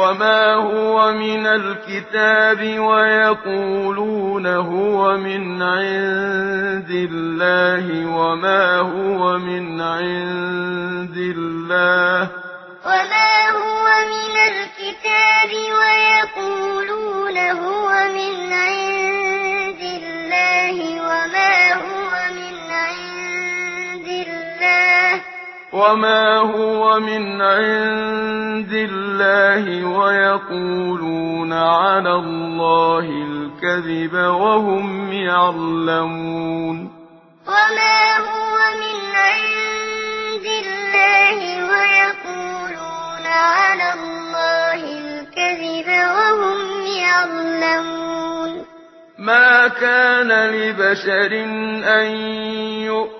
وما هو من الكتاب ويقولون هو من عند الله وما هو من عند الله وما هو من الكتاب ويقولون هو من عند الله وما هو من عند الله وما هو من عند الله ويقولون على الله الكذب وهم يعلمون. وما هو من عند الله ويقولون على الله الكذب وهم يعلمون. ما كان لبشر أن يؤمن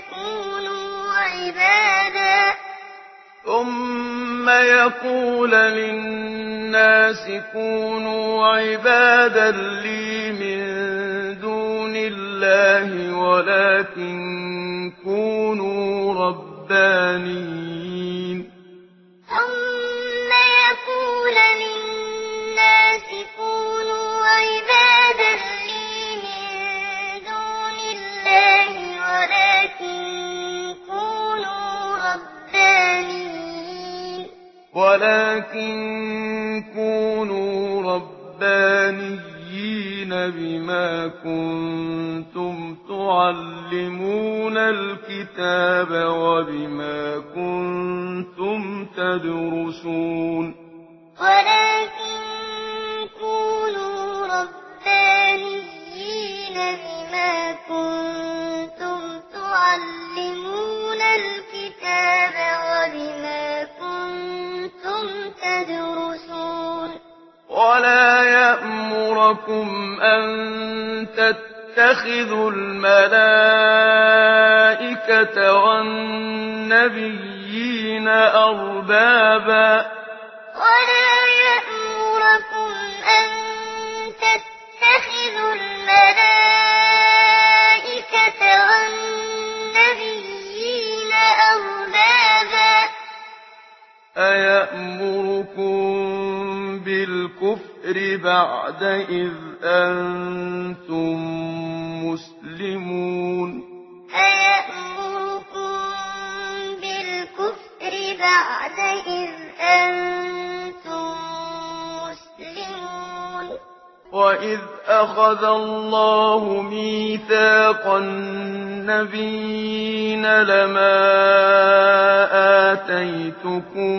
لتكونوا عبادا ثم يقول للناس كونوا عبادا لي من دون الله ولكن كونوا ربانين ولكن كونوا ربانيين بما كنتم تعلمون الكتاب وبما كنتم تدرسون ولكن كونوا ربانيين بما كنتم تعلمون الكتاب تدرسون. ولا يأمركم أن تتخذوا الملائكة والنبيين أربابا بالكفر بعد إذ أنتم مسلمون. أيأمركم بالكفر بعد إذ أنتم مسلمون. وإذ أخذ الله ميثاق النبيين لما آتيتكم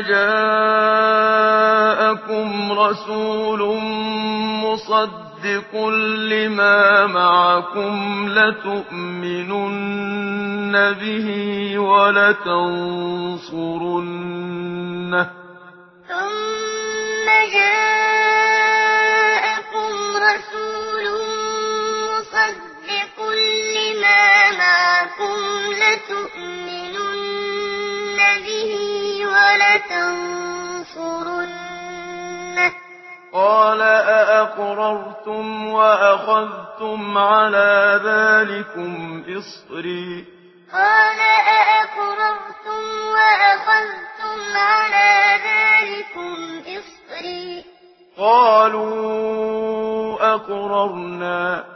جاءكم رسول مصدق لما معكم لتؤمنن به ولتنصرنه لَتَنصُرُنَّهُ قَالَ أَأَقْرَرْتُمْ وَأَخَذْتُمْ عَلَى ذَلِكُمْ إِصْرِي. قَالَ أَأَقْرَرْتُمْ وَأَخَذْتُمْ عَلَى ذَلِكُمْ إِصْرِي. قَالُوا أَقْرَرْنَا.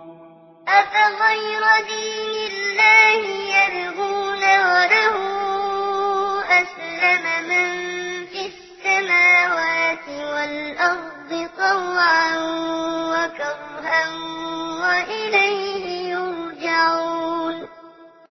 أفغير دين الله يبغون وله أسلم من في السماوات والأرض طوعا وكرها وإليه